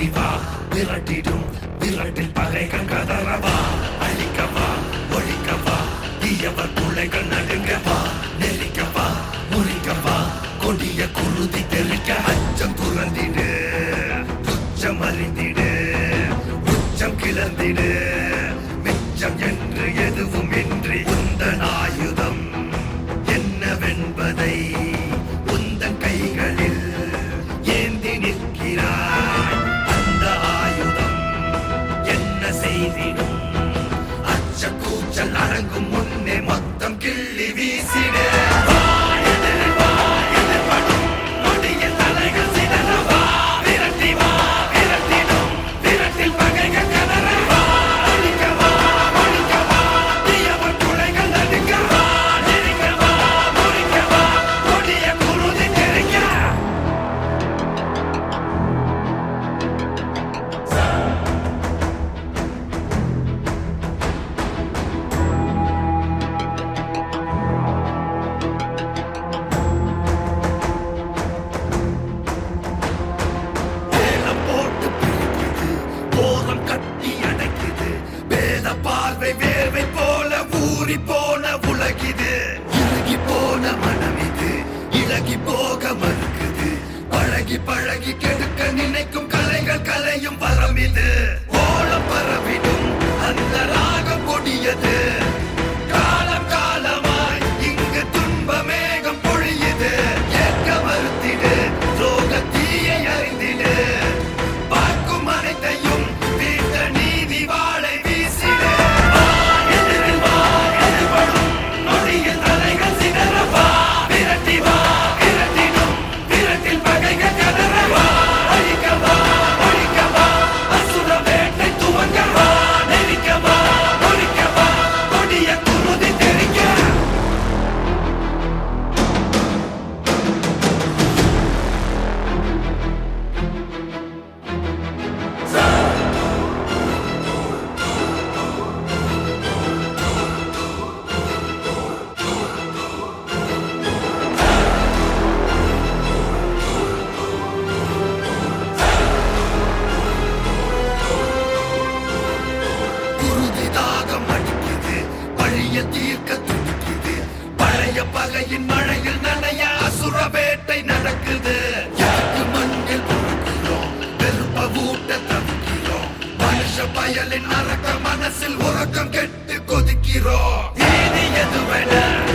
விரட்டி வா விரட்டிடும். விரட்டில் பகைகள் கதறவா அழிக்கவா ஒழிக்கவா தீயவர் பிள்ளைகள் நடுங்கவா நெரிக்கவா முறிக்கவா கொடிய குருதி தெரிக்க அச்சம் துறந்திடு துச்சம் அறிந்திடு உச்சம் கிளந்திடு செய்திடும் அச்ச கூச்சல் அரங்கும் முன்னே மொத்தம் கிள்ளி வீசிடு பழகி போக மறுக்குது. பழகி பழகி கெடுக்க நினைக்கும் கலைகள் கலை மதுரையின் மழையில் நனைய அசுர வேட்டை நடக்குது. யாருக்கு மண்ணில் பொறுக்கிறோம் வெறுப்ப ஊட்ட தவிக்கிறோம். மனுஷ பயலின் அரக்க மனசில் உறக்கம் கெட்டு கொதிக்கிறோம். எதுவென?